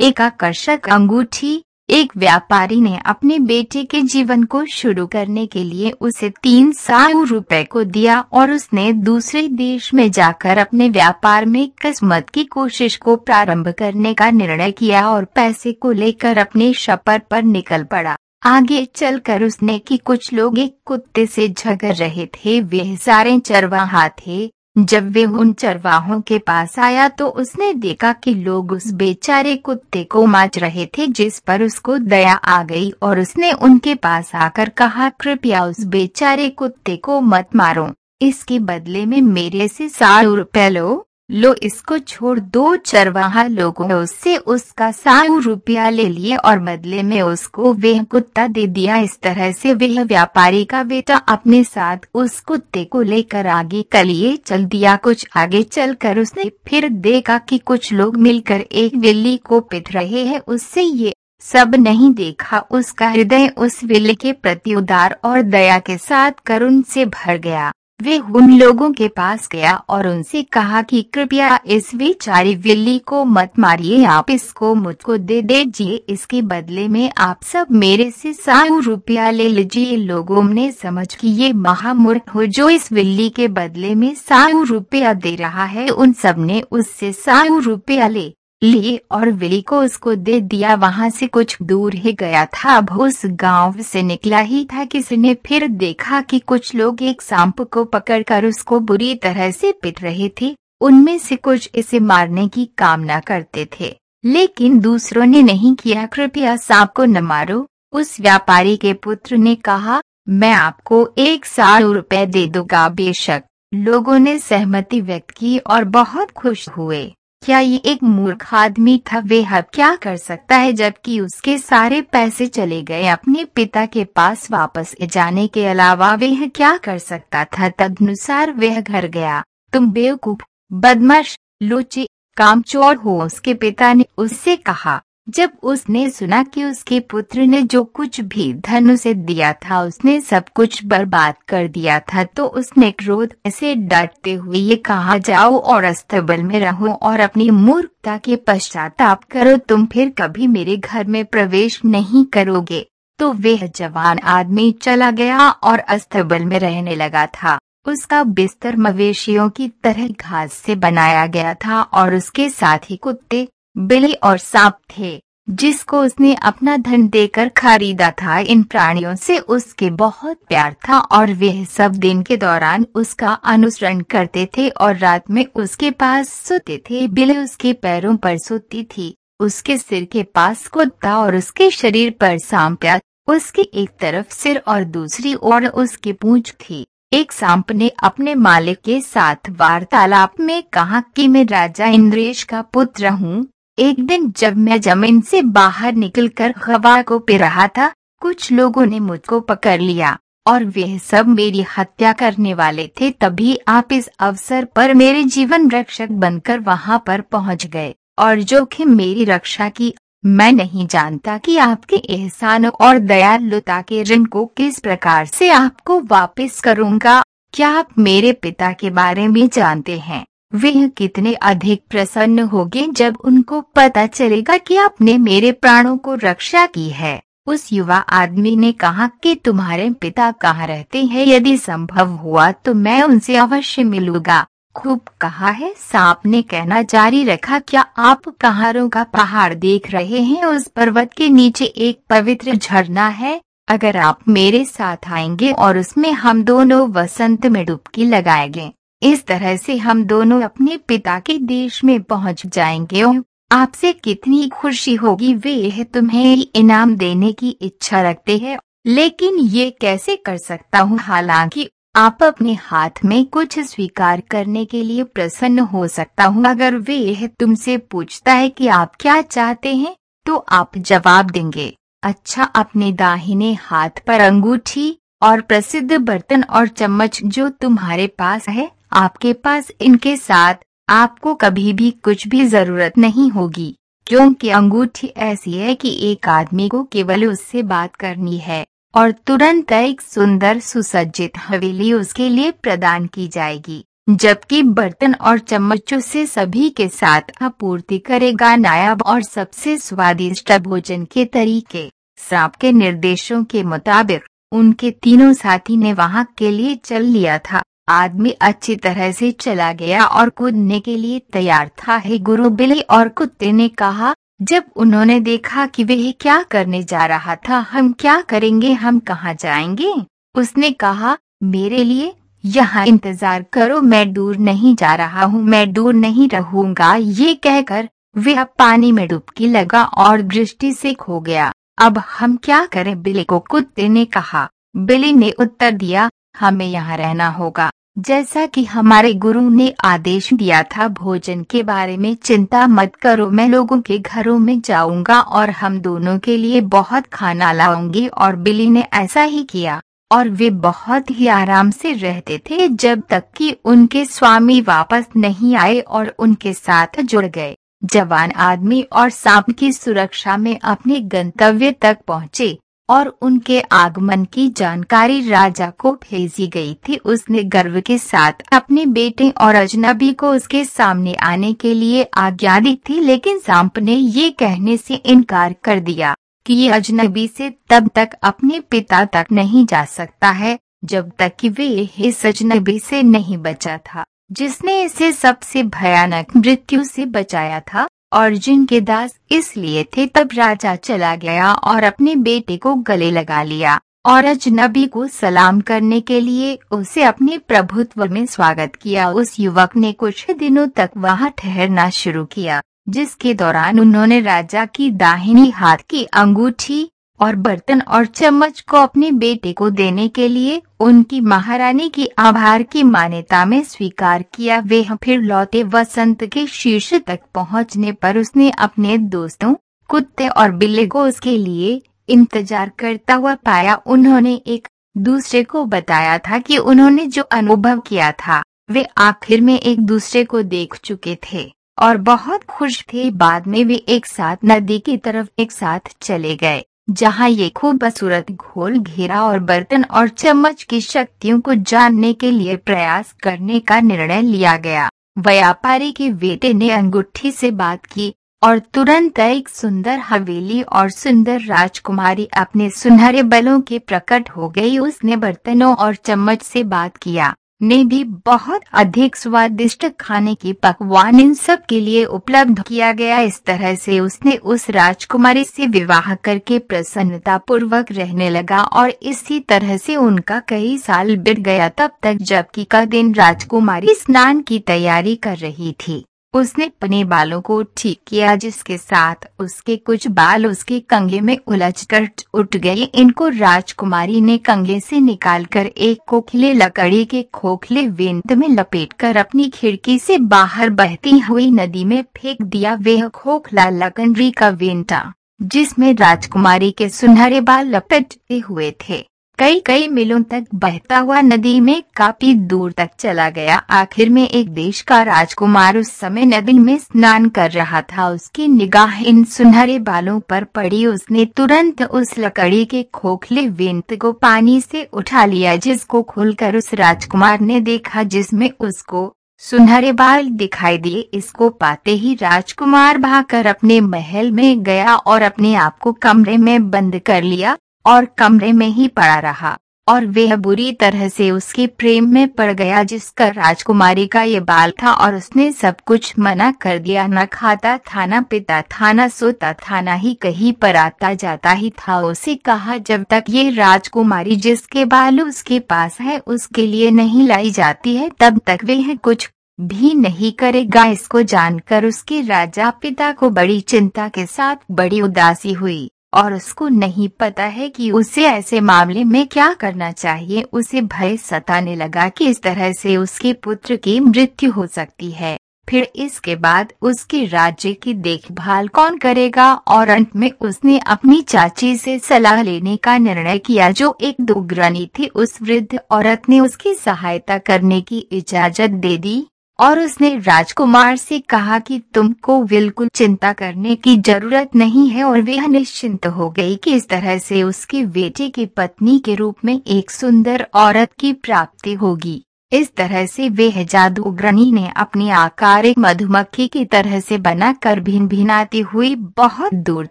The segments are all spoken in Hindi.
एक आकर्षक अंगूठी, एक व्यापारी ने अपने बेटे के जीवन को शुरू करने के लिए उसे तीन सौ रुपए को दिया और उसने दूसरे देश में जाकर अपने व्यापार में किस्मत की कोशिश को प्रारंभ करने का निर्णय किया और पैसे को लेकर अपने सफ़र पर निकल पड़ा। आगे चलकर उसने कि कुछ लोग एक कुत्ते से झगड़ रहे थे, वे सारे चरवाहा थे। जब वे उन चरवाहों के पास आया तो उसने देखा कि लोग उस बेचारे कुत्ते को माच रहे थे जिस पर उसको दया आ गई और उसने उनके पास आकर कहा, कृपया उस बेचारे कुत्ते को मत मारो। इसके बदले में मेरे से साठ रुपए लो। लो इसको छोड़ दो चरवाहा लोगों ने उससे उसका सौ रुपया ले लिए और बदले में उसको वह कुत्ता दे दिया। इस तरह से वह व्यापारी का बेटा अपने साथ उस कुत्ते को लेकर आगे कलिए चल दिया। कुछ आगे चलकर उसने फिर देखा कि कुछ लोग मिलकर एक बिल्ली को पिट रहे हैं। उससे ये सब नहीं देखा। उसका हृदय उस बिल्ली के प्रति उदार और दया के साथ करुण से भर गया। वे उन लोगों के पास गया और उनसे कहा कि कृपया इस बेचारी बिल्ली को मत मारिए, आप इसको मुझको दे दीजिए, इसके बदले में आप सब मेरे से सौ रुपया ले लीजिए। लोगों ने समझ कि ये महामूर्ख हो जो इस बिल्ली के बदले में सौ रुपया दे रहा है, उन सबने उससे सौ रुपया ले। लिए और विली को उसको दे दिया। वहाँ से कुछ दूर ही गया था। अब उस गाँव से निकला ही था किसी ने फिर देखा कि कुछ लोग एक सांप को पकड़कर उसको बुरी तरह से पिट रहे थे। उनमें से कुछ इसे मारने की कामना करते थे। लेकिन दूसरों ने नहीं किया। कृपया सांप को न मारो। उस व्यापारी के पुत्र ने कहा, मैं आपको एक सौ रुपए दे दूँगा बेशक। लोगों ने सहमति व्यक्त की और बहुत खुश हुए। क्या ये एक मूर्ख आदमी था? वे अब क्या कर सकता है जबकि उसके सारे पैसे चले गए अपने पिता के पास वापस जाने के अलावा वह क्या कर सकता था? तदनुसार वह घर गया। तुम बेवकूफ़, बदमाश, लोचे, कामचोर हो, उसके पिता ने उससे कहा। जब उसने सुना कि उसके पुत्र ने जो कुछ भी धन उसे दिया था, उसने सब कुछ बर्बाद कर दिया था तो उसने क्रोध से डटते हुए ये कहा, जाओ और अस्तबल में रहो और अपनी मूर्खता के पश्चाताप करो, तुम फिर कभी मेरे घर में प्रवेश नहीं करोगे। तो वह जवान आदमी चला गया और अस्तबल में रहने लगा था। उसका बिस्तर मवेशियों की तरह घास से बनाया गया था और उसके साथ ही कुत्ते बिल्ली और सांप थे, जिसको उसने अपना धन देकर खरीदा था। इन प्राणियों से उसके बहुत प्यार था और वे सब दिन के दौरान उसका अनुसरण करते थे और रात में उसके पास सोते थे। बिल्ली उसके पैरों पर सोती थी, उसके सिर के पास कुत्ता और उसके शरीर पर सांप्या उसकी एक तरफ़ सिर और दूसरी ओर उसकी पूंछ थी। एक सांप ने अपने मालिक के साथ वार्तालाप में कहा कि मैं राजा इंद्रेश का पुत्र हूँ। एक दिन जब मैं ज़मीन से बाहर निकलकर हवा को पी रहा था, कुछ लोगों ने मुझको पकड़ लिया, और वे सब मेरी हत्या करने वाले थे तभी आप इस अवसर पर मेरे जीवन रक्षक बनकर वहाँ पर पहुँच गए, और जोखिम मेरी रक्षा की। मैं नहीं जानता कि आपके एहसान और दयालुता के ऋण को किस प्रकार से आपको वापस करूँगा। क्या आप मेरे पिता के बारे में जानते हैं? वे कितने अधिक प्रसन्न होंगे जब उनको पता चलेगा कि आपने मेरे प्राणों को रक्षा की है। उस युवा आदमी ने कहा कि तुम्हारे पिता कहाँ रहते हैं? यदि संभव हुआ तो मैं उनसे अवश्य मिलूँगा। खूब कहा है, सांप ने कहना जारी रखा, क्या आप कहारों का पहाड़ देख रहे हैं? उस पर्वत के नीचे एक पवित्र झरना है। अगर आप मेरे साथ आएँगे और उसमें हम दोनों वसंत में डुबकी लगाएँगे। इस तरह से हम दोनों अपने पिता के देश में पहुँच जाएँगे आपसे कितनी खुशी होगी वे तुम्हें इनाम देने की इच्छा रखते हैं। लेकिन ये कैसे कर सकता हूँ? हालाँकि आप अपने हाथ में कुछ स्वीकार करने के लिए प्रसन्न हो सकता हूँ। अगर वे तुमसे पूछता है कि आप क्या चाहते हैं तो आप जवाब देंगे अच्छा अपने दाहिने हाथ पर अंगूठी और प्रसिद्ध बर्तन और चम्मच जो तुम्हारे पास है आपके पास इनके साथ आपको कभी भी कुछ भी ज़रूरत नहीं होगी, क्योंकि अंगूठी ऐसी है कि एक आदमी को केवल उससे बात करनी है, और तुरंत एक सुंदर सुसज्जित हवेली उसके लिए प्रदान की जाएगी, जबकि बर्तन और चम्मचों से सभी के साथ आपूर्ति करेगा नायाब और सबसे स्वादिष्ट भोजन के तरीके, सांप के निर्देशों के मुताबिक, उनके तीनों साथी ने वहाँ के लिए चल लिया था। आदमी अच्छी तरह से चला गया और कूदने के लिए तैयार था। हे गुरु, बिल्ली और कुत्ते ने कहा, जब उन्होंने देखा कि वह क्या करने जा रहा था, हम क्या करेंगे, हम कहाँ जाएँगे? उसने कहा, मेरे लिए यहाँ इंतज़ार करो, मैं दूर नहीं जा रहा हूँ, मैं दूर नहीं रहूँगा। ये कहकर वह पानी में डुबकी लगा और दृष्टि से खो गया। अब हम क्या करें? बिल्ली को कुत्ते ने कहा। बिल्ली ने उत्तर दिया, हमें यहाँ रहना होगा। जैसा कि हमारे गुरु ने आदेश दिया था, भोजन के बारे में चिंता मत करो, मैं लोगों के घरों में जाऊँगा और हम दोनों के लिए बहुत खाना लाऊँगी, और बिली ने ऐसा ही किया, और वे बहुत ही आराम से रहते थे जब तक कि उनके स्वामी वापस नहीं आए और उनके साथ जुड़ गए। जवान आदमी और सांप की सुरक्षा में अपने गंतव्य तक पहुँचे। और उनके आगमन की जानकारी राजा को भेजी गई थी। उसने गर्व के साथ अपने बेटे और अजनबी को उसके सामने आने के लिए आज्ञा दी थी, लेकिन सांप ने ये कहने से इनकार कर दिया कि ये अजनबी से तब तक अपने पिता तक नहीं जा सकता है, जब तक कि वे इस अजनबी से नहीं बचा था, जिसने इसे सबसे भयानक मृत्यु से बचाया था। अर्जुन के दास इसलिए थे तब राजा चला गया और अपने बेटे को गले लगा लिया। और अजनबी को सलाम करने के लिए उसे अपने प्रभुत्व में स्वागत किया। उस युवक ने कुछ दिनों तक वहाँ ठहरना शुरू किया, जिसके दौरान उन्होंने राजा की दाहिनी हाथ की अंगूठी और बर्तन और चम्मच को अपने बेटे को देने के लिए उनकी महारानी की आभार की मान्यता में स्वीकार किया। वे फिर लौटे वसंत के शीर्ष तक पहुँचने पर उसने अपने दोस्तों, कुत्ते और बिल्ले को उसके लिए इंतज़ार करता हुआ पाया। उन्होंने एक दूसरे को बताया था कि उन्होंने जो अनुभव किया था, वे आखिर में एक दूसरे को देख चुके थे और बहुत खुश थे। बाद में वे एक साथ नदी की तरफ़ एक साथ चले गए। जहाँ ये खूबसूरत घोल, घेरा और बर्तन और चम्मच की शक्तियों को जानने के लिए प्रयास करने का निर्णय लिया गया। व्यापारी के बेटे ने अंगूठी से बात की और तुरंत एक सुंदर हवेली और सुंदर राजकुमारी अपने सुनहरे बलों के प्रकट हो गई। उसने बर्तनों और चम्मच से बात किया। ने भी बहुत अधिक स्वादिष्ट खाने की पकवान इन सब के लिए उपलब्ध किया गया। इस तरह से उसने उस राजकुमारी से विवाह करके प्रसन्नता पूर्वक रहने लगा और इसी तरह से उनका कई साल बिट गया। तब तक जबकि का दिन राजकुमारी स्नान की तैयारी कर रही थी। उसने अपने बालों को ठीक किया जिसके साथ उसके कुछ बाल उसके कंगे में उलझकर उठ गए। इनको राजकुमारी ने कंगे से निकालकर एक खोखले लकड़ी के खोखले वेंत में लपेटकर अपनी खिड़की से बाहर बहती हुई नदी में फेंक दिया। वह खोखला लकड़ी का वेंटा, जिसमें राजकुमारी के सुनहरे बाल लपेटते हुए थे। कई कई मीलों तक बहता हुआ नदी में काफ़ी दूर तक चला गया। आखिर में एक देश का राजकुमार उस समय नदी में स्नान कर रहा था। उसकी निगाह इन सुनहरे बालों पर पड़ी। उसने तुरंत उस लकड़ी के खोखले वेंत को पानी से उठा लिया, जिसको खोलकर उस राजकुमार ने देखा, जिसमें उसको सुनहरे बाल दिखाई दिए। इसको पाते ही राजकुमार भागकर अपने महल में गया और अपने आप को कमरे में बंद कर लिया। और कमरे में ही पड़ा रहा, और वह बुरी तरह से उसके प्रेम में पड़ गया जिसका राजकुमारी का ये बाल था और उसने सब कुछ मना कर दिया। न खाता था, न पिता था, न सोता था, न ही कहीं पर आता जाता ही था। उसे कहा, जब तक ये राजकुमारी जिसके बाल उसके पास है, उसके लिए नहीं लाई जाती है, तब तक वह कुछ भी नहीं करेगा। इसको जानकर उसके राजा पिता को बड़ी चिंता के साथ बड़ी उदासी हुई। और उसको नहीं पता है कि उसे ऐसे मामले में क्या करना चाहिए। उसे भय सताने लगा कि इस तरह से उसके पुत्र की मृत्यु हो सकती है। फिर इसके बाद उसके राज्य की देखभाल कौन करेगा और अंत में उसने अपनी चाची से सलाह लेने का निर्णय किया जो एक दोग्रानी थी। उस वृद्ध औरत ने उसकी सहायता करने की इजाज़त दे दी। और उसने राजकुमार से कहा कि तुमको बिल्कुल चिंता करने की ज़रूरत नहीं है और वह निश्चिंत हो गई कि इस तरह से उसके बेटे की पत्नी के रूप में एक सुंदर औरत की प्राप्ति होगी। इस तरह से वह जादूगरनी ने अपनी आकार एक मधुमक्खी की तरह से बनाकर भिन भिनाती हुई बहुत दूर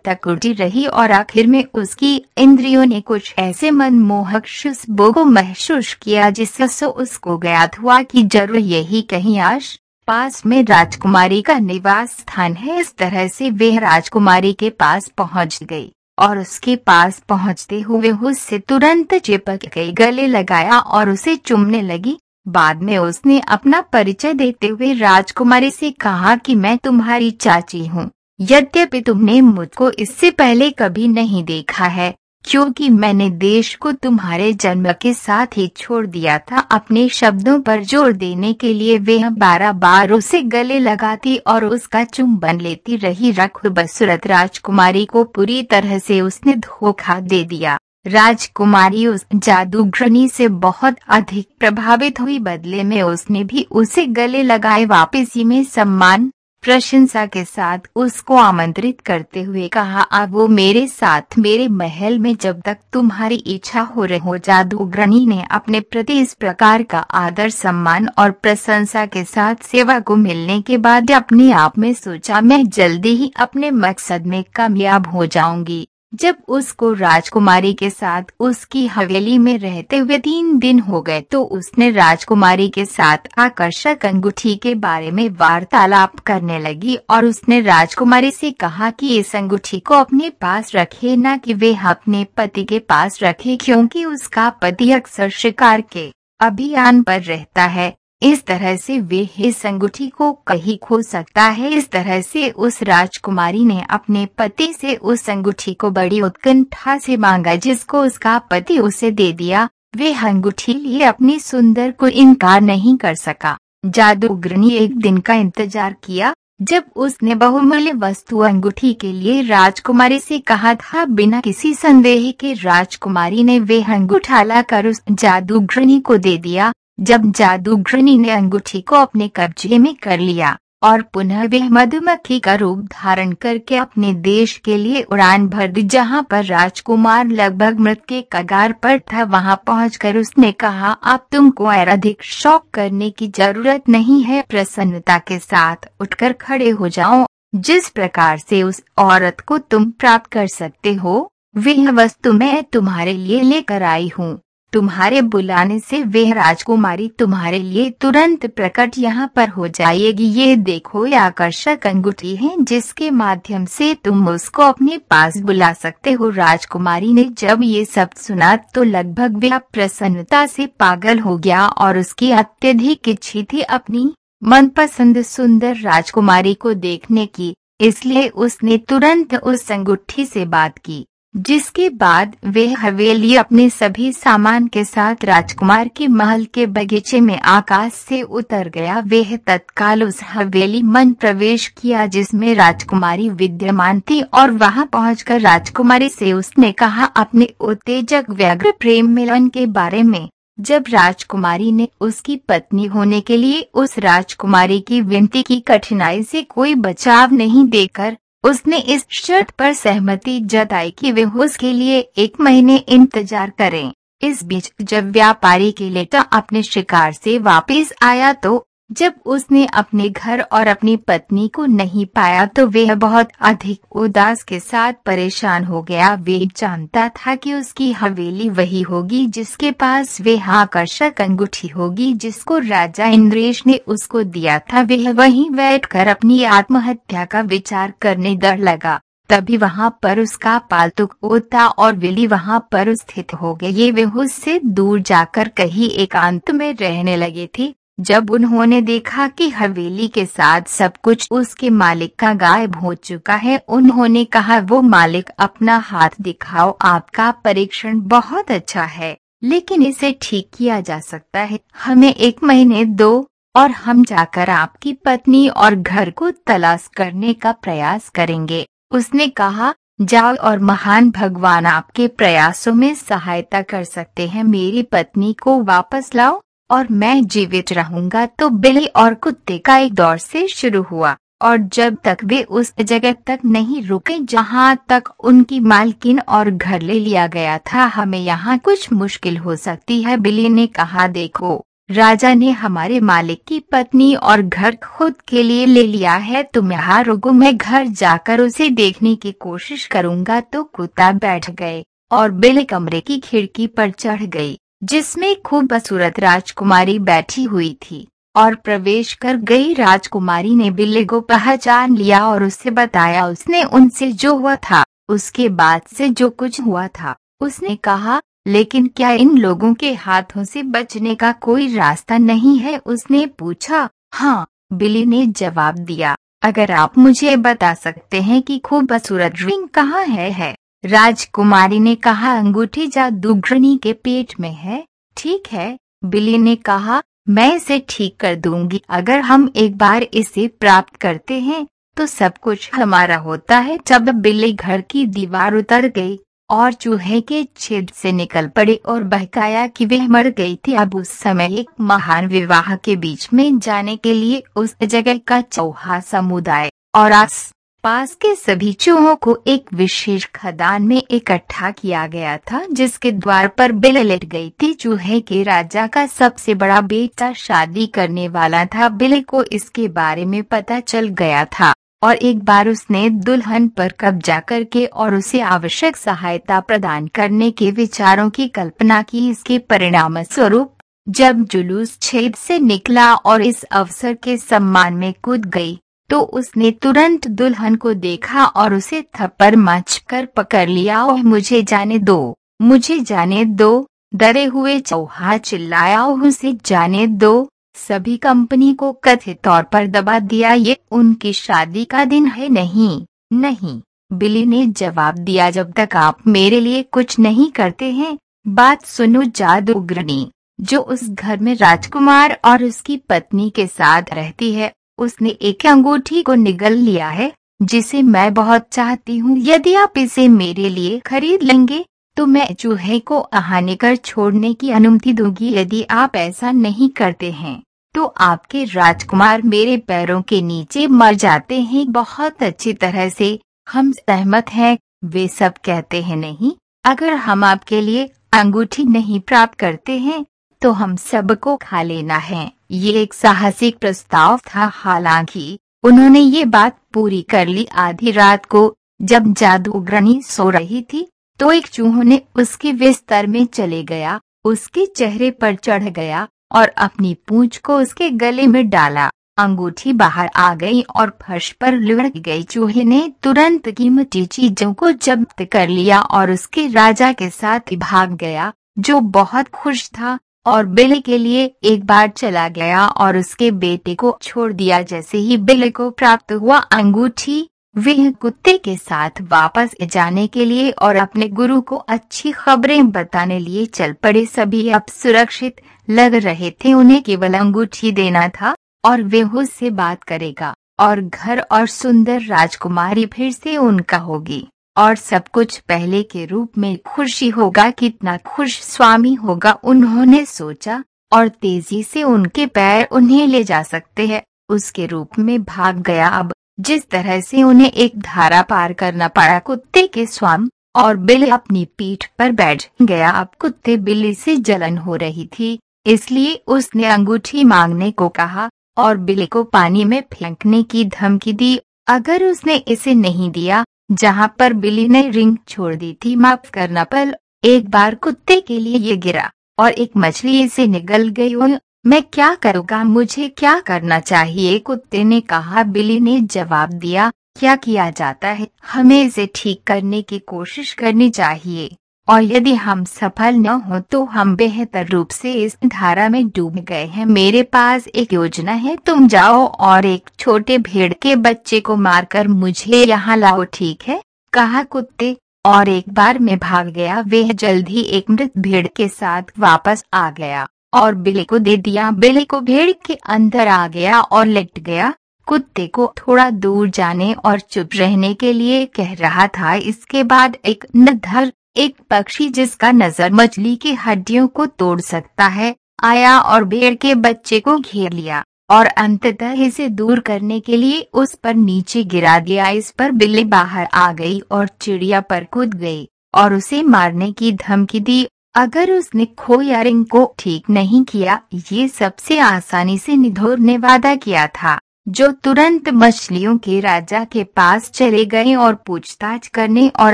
तक उड़ती रही और आखिर में उसकी इंद्रियों ने कुछ ऐसे मनमोहक खुशबू को महसूस किया जिससे उसको ज्ञात हुआ कि ज़रूर यही कहीं आश पास में राजकुमारी का निवास स्थान है। इस तरह से वह राजकुमारी के पास पहुँच गई और उसके पास पहुँचते हुए उससे तुरंत चिपक गई, गले लगाया और उसे चुमने लगी। बाद में उसने अपना परिचय देते हुए राजकुमारी से कहा कि मैं तुम्हारी चाची हूँ। यद्यपि तुमने मुझको इससे पहले कभी नहीं देखा है, क्योंकि मैंने देश को तुम्हारे जन्म के साथ ही छोड़ दिया था। अपने शब्दों पर ज़ोर देने के लिए वह बारह बार उसे गले लगाती और उसका चुंबन लेती रही। रख बसुरत राजकुमारी को पूरी तरह से उसने धोखा दे दिया। राजकुमारी उस जादूगरनी से बहुत अधिक प्रभावित हुई। बदले में उसने भी उसे गले लगाए वापसी में सम्मान, प्रशंसा के साथ उसको आमंत्रित करते हुए कहा, अब वो मेरे साथ, मेरे महल में जब तक तुम्हारी इच्छा हो रहे हो, जादूगरनी ने अपने प्रति इस प्रकार का आदर, सम्मान और प्रशंसा के साथ सेवा को मिलने के बाद अपने आप में सोचा, मैं जल्दी ही अपने मकसद में कामयाब हो जाऊँगी। जब उसको राजकुमारी के साथ उसकी हवेली में रहते हुए तीन दिन हो गए तो उसने राजकुमारी के साथ आकर्षक अंगूठी के बारे में वार्तालाप करने लगी और उसने राजकुमारी से कहा कि इस अंगूठी को अपने पास रखे, न कि वे अपने पति के पास रखे, क्योंकि उसका पति अक्सर शिकार के अभियान पर रहता है। इस तरह से वे इस अंगूठी को कहीं खो सकता है। इस तरह से उस राजकुमारी ने अपने पति से उस अंगूठी को बड़ी उत्कंठा से मांगा, जिसको उसका पति उसे दे दिया। वे अंगूठी लिए अपनी सुंदर को इनकार नहीं कर सका। जादूगरनी एक दिन का इंतज़ार किया, जब उसने बहुमूल्य वस्तु अंगूठी के लिए राजकुमारी से कहा था। बिना किसी संदेह के राजकुमारी ने वे अंगूठा लाकर उस जादूगरनी को दे दिया। जब जादूगरनी ने अंगूठी को अपने कब्जे में कर लिया और पुनः वह मधुमक्खी का रूप धारण करके अपने देश के लिए उड़ान भर दी, जहाँ पर राजकुमार लगभग मृत के कगार पर था, वहाँ पहुंचकर उसने कहा, अब तुमको और अधिक शौक करने की ज़रूरत नहीं है। प्रसन्नता के साथ उठकर खड़े हो जाओ। जिस प्रकार से उस औरत को तुम प्राप्त कर सकते हो, वह वस्तु मैं तुम्हारे लिए लेकर आई हूँ। तुम्हारे बुलाने से वह राजकुमारी तुम्हारे लिए तुरंत प्रकट यहाँ पर हो जाएगी। ये देखो, ये आकर्षक अंगूठी है, जिसके माध्यम से तुम उसको अपने पास बुला सकते हो। राजकुमारी ने जब ये सब सुना तो लगभग वह प्रसन्नता से पागल हो गया और उसकी अत्यधिक इच्छी थी अपनी मनपसंद सुंदर राजकुमारी को देखने की, इसलिए उसने तुरंत उस अंगूठी से बात की। जिसके बाद वे हवेली अपने सभी सामान के साथ राजकुमार के महल के बगीचे में आकाश से उतर गया। वह तत्काल उस हवेली मन प्रवेश किया जिसमें राजकुमारी विद्यमान थी और वहाँ पहुंचकर राजकुमारी से उसने कहा, अपने उत्तेजक व्यग्र प्रेम मिलन के बारे में। जब राजकुमारी ने उसकी पत्नी होने के लिए उस राजकुमारी की विनती की, कठिनाई से कोई बचाव नहीं देकर उसने इस शर्त पर सहमति जताई कि वे उसके लिए एक महीने इंतज़ार करें। इस बीच जब व्यापारी के लेटा अपने शिकार से वापस आया तो जब उसने अपने घर और अपनी पत्नी को नहीं पाया तो वह बहुत अधिक उदास के साथ परेशान हो गया। वे जानता था कि उसकी हवेली वही होगी जिसके पास वे आकर्षक अंगूठी होगी जिसको राजा इंद्रेश ने उसको दिया था। वह वहीं बैठकर अपनी आत्महत्या का विचार करने डर लगा। तभी वहाँ पर उसका पालतू ओता और विली वहाँ पर स्थित हो गए। ये वे उससे दूर जाकर कहीं एकांत में रहने लगे थे। जब उन्होंने देखा कि हवेली के साथ सब कुछ उसके मालिक का गायब हो चुका है, उन्होंने कहा, वो मालिक, अपना हाथ दिखाओ, आपका परीक्षण बहुत अच्छा है, लेकिन इसे ठीक किया जा सकता है। हमें एक महीने दो, और हम जाकर आपकी पत्नी और घर को तलाश करने का प्रयास करेंगे। उसने कहा, जाओ और महान भगवान आपके प्रयासों में सहायता कर सकते हैं। मेरी पत्नी को वापस लाओ और मैं जीवित रहूँगा तो बिल्ली और कुत्ते का एक दौर से शुरू हुआ और जब तक वे उस जगह तक नहीं रुके जहाँ तक उनकी मालकिन और घर ले लिया गया था, हमें यहाँ कुछ मुश्किल हो सकती है। बिल्ली ने कहा, देखो, राजा ने हमारे मालिक की पत्नी और घर खुद के लिए ले लिया है। तुम यहाँ रुको मैं घर जाकर उसे देखने की कोशिश करूँगा। तो कुत्ता बैठ गए और बिल कमरे की खिड़की पर चढ़ गई। जिसमें खूबसूरत राजकुमारी बैठी हुई थी और प्रवेश कर गई। राजकुमारी ने बिल्ली को पहचान लिया और उसे बताया। उसने उनसे जो हुआ था, उसके बाद से जो कुछ हुआ था, उसने कहा, लेकिन क्या इन लोगों के हाथों से बचने का कोई रास्ता नहीं है? उसने पूछा। हाँ बिली ने जवाब दिया। अगर आप मुझे बता सकते हैं कि खूबसूरत रिंग कहाँ है है? राजकुमारी ने कहा, अंगूठी जा जादूगरनी के पेट में है। ठीक है। बिली ने कहा, मैं इसे ठीक कर दूँगी। अगर हम एक बार इसे प्राप्त करते हैं तो सब कुछ हमारा होता है। जब बिल्ली घर की दीवार उतर गई और चूहे के छेद से निकल पड़े और बहकाया कि वह मर गई थी, अब उस समय एक महान विवाह के बीच में जाने के लिए उस जगह का चौहा समुदाय और आस पास के सभी चूहों को एक विशेष खदान में इकट्ठा किया गया था, जिसके द्वार पर बिल लेट गई थी। चूहे के राजा का सबसे बड़ा बेटा शादी करने वाला था। बिल को इसके बारे में पता चल गया था और एक बार उसने दुल्हन पर कब्जा करके और उसे आवश्यक सहायता प्रदान करने के विचारों की कल्पना की। इसके परिणाम स्वरूप जब जुलूस छेद से निकला और इस अवसर के सम्मान में कूद गई तो उसने तुरंत दुल्हन को देखा और उसे थप्पड़ मच कर पकड़ लिया। और मुझे जाने दो, मुझे जाने दो। डरे हुए चौहा चिल्लाया। उसे जाने दो। सभी कंपनी को कथित तौर पर दबा दिया। ये उनकी शादी का दिन है। नहीं नहीं। बिली ने जवाब दिया, जब तक आप मेरे लिए कुछ नहीं करते हैं, बात सुनो जादूगरनी जो उस घर में राजकुमार और उसकी पत्नी के साथ रहती है। उसने एक अंगूठी को निगल लिया है, जिसे मैं बहुत चाहती हूँ। यदि आप इसे मेरे लिए खरीद लेंगे तो मैं चूहे को आहाने कर छोड़ने की अनुमति दूँगी। यदि आप ऐसा नहीं करते हैं तो आपके राजकुमार मेरे पैरों के नीचे मर जाते हैं। बहुत अच्छी तरह से हम सहमत हैं, वे सब कहते हैं, नहीं, अगर हम आपके लिए अंगूठी नहीं प्राप्त करते हैं तो हम सबको खा लेना है। ये एक साहसिक प्रस्ताव था। हालाँकि, उन्होंने ये बात पूरी कर ली आधी रात को, जब जादूगरनी सो रही थी तो एक चूहों ने उसके बिस्तर में चले गया, उसके चेहरे पर चढ़ गया और अपनी पूंछ को उसके गले में डाला। अंगूठी बाहर आ गई और फर्श पर लुढ़क गई। चूहे ने तुरंत कीमती चीज़ों को जब्त कर लिया और उसके राजा के साथ भाग गया, जो बहुत खुश था। और बिल के लिए एक बार चला गया और उसके बेटे को छोड़ दिया। जैसे ही बिल को प्राप्त हुआ, अंगूठी, वह कुत्ते के साथ वापस जाने के लिए और अपने गुरु को अच्छी खबरें बताने लिए चल पड़े। सभी अब सुरक्षित लग रहे थे। उन्हें केवल अंगूठी देना था और वह उससे बात करेगा और घर और सुंदर राजकुमारी फिर से उनका होगी। और सब कुछ पहले के रूप में खुशी होगा, कितना खुश स्वामी होगा, उन्होंने सोचा और तेज़ी से उनके पैर उन्हें ले जा सकते हैं। उसके रूप में भाग गया। अब जिस तरह से उन्हें एक धारा पार करना पड़ा, कुत्ते के स्वाम और बिल अपनी पीठ पर बैठ गया। अब कुत्ते बिल्ली से जलन हो रही थी, इसलिए उसने अंगूठी मांगने को कहा और बिल्ली को पानी में फेंकने की धमकी दी। अगर उसने इसे नहीं दिया जहाँ पर बिली ने रिंग छोड़ दी थी। माफ़ करना पल एक बार कुत्ते के लिए ये गिरा और एक मछली इसे निगल गई। और मैं क्या करूँगा? मुझे क्या करना चाहिए? कुत्ते ने कहा। बिली ने जवाब दिया, क्या किया जाता है? हमें इसे ठीक करने की कोशिश करनी चाहिए। और यदि हम सफल न हो तो हम बेहतर रूप से इस धारा में डूब गए हैं। मेरे पास एक योजना है, तुम जाओ और एक छोटे भेड़ के बच्चे को मारकर मुझे यहाँ लाओ, ठीक है? कहा कुत्ते, और एक बार में भाग गया। वह जल्द ही एक मृत भेड़ के साथ वापस आ गया और बिले को दे दिया। बिले को भेड़ के अंदर आ गया और लेट गया। कुत्ते को थोड़ा दूर जाने और चुप रहने के लिए कह रहा था। इसके बाद एक नधर एक पक्षी जिसका नज़र मछली की हड्डियों को तोड़ सकता है, आया और भेड़ के बच्चे को घेर लिया, और अंततः इसे दूर करने के लिए उस पर नीचे गिरा दिया। इस पर बिल्ली बाहर आ गई और चिड़िया पर कूद गई, और उसे मारने की धमकी दी। अगर उसने खोया रिंग को ठीक नहीं किया, ये सबसे आसानी से निधोरने वादा किया था। जो तुरंत मछलियों के राजा के पास चले गए और पूछताछ करने और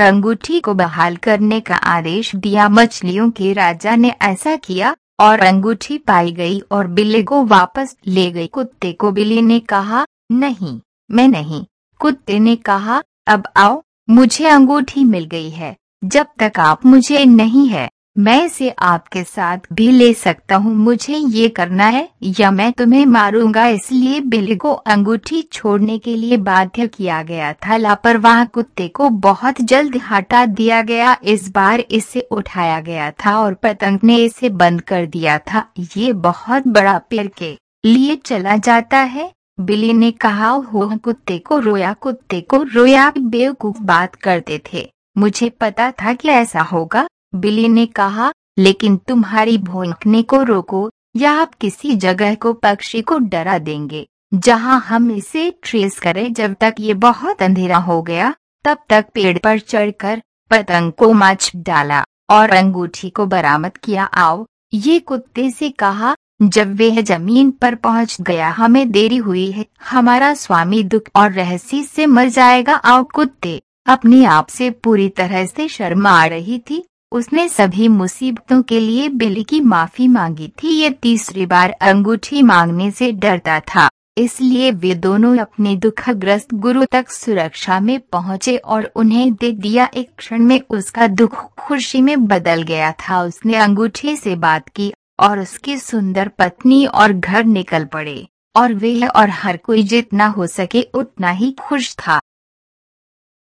अंगूठी को बहाल करने का आदेश दिया। मछलियों के राजा ने ऐसा किया और अंगूठी पाई गई और बिल्ली को वापस ले गई। कुत्ते को बिल्ली ने कहा, नहीं, मैं नहीं। कुत्ते ने कहा, अब आओ, मुझे अंगूठी मिल गई है। जब तक आप मुझे नहीं है मैं इसे आपके साथ भी ले सकता हूँ। मुझे ये करना है, या मैं तुम्हें मारूँगा। इसलिए बिल्ली को अंगूठी छोड़ने के लिए बाध्य किया गया था। लापरवाह कुत्ते को बहुत जल्द हटा दिया गया। इस बार इसे उठाया गया था और पतंग ने इसे बंद कर दिया था। ये बहुत बड़ा पेड़ के लिए चला जाता है। बिल्ली ने कहा हो कुत्ते को रोया, कुत्ते को रोया। बेवकूफ़ बात करते थे। मुझे पता था कि ऐसा होगा। बिली ने कहा, लेकिन तुम्हारी भोंकने को रोको, या आप किसी जगह को पक्षी को डरा देंगे, जहाँ हम इसे ट्रेस करें। जब तक ये बहुत अंधेरा हो गया, तब तक पेड़ पर चढ़कर पतंग को मच डाला और अंगूठी को बरामद किया। आओ, ये कुत्ते से कहा, जब वह ज़मीन पर पहुँच गया, हमें देरी हुई है, हमारा स्वामी दुख और रहस्य से मर जाएगा। आओ कुत्ते, अपने आप से पूरी तरह से शर्मा आ रही थी। उसने सभी मुसीबतों के लिए बिल्ली की माफ़ी मांगी थी। ये तीसरी बार अंगूठी मांगने से डरता था। इसलिए वे दोनों अपने दुखग्रस्त गुरु तक सुरक्षा में पहुँचे और उन्हें दे दिया। एक क्षण में उसका दुख खुशी में बदल गया था। उसने अंगूठी से बात की और उसकी सुंदर पत्नी और घर निकल पड़े और वे और हर कोई जितना हो सके उतना ही खुश था।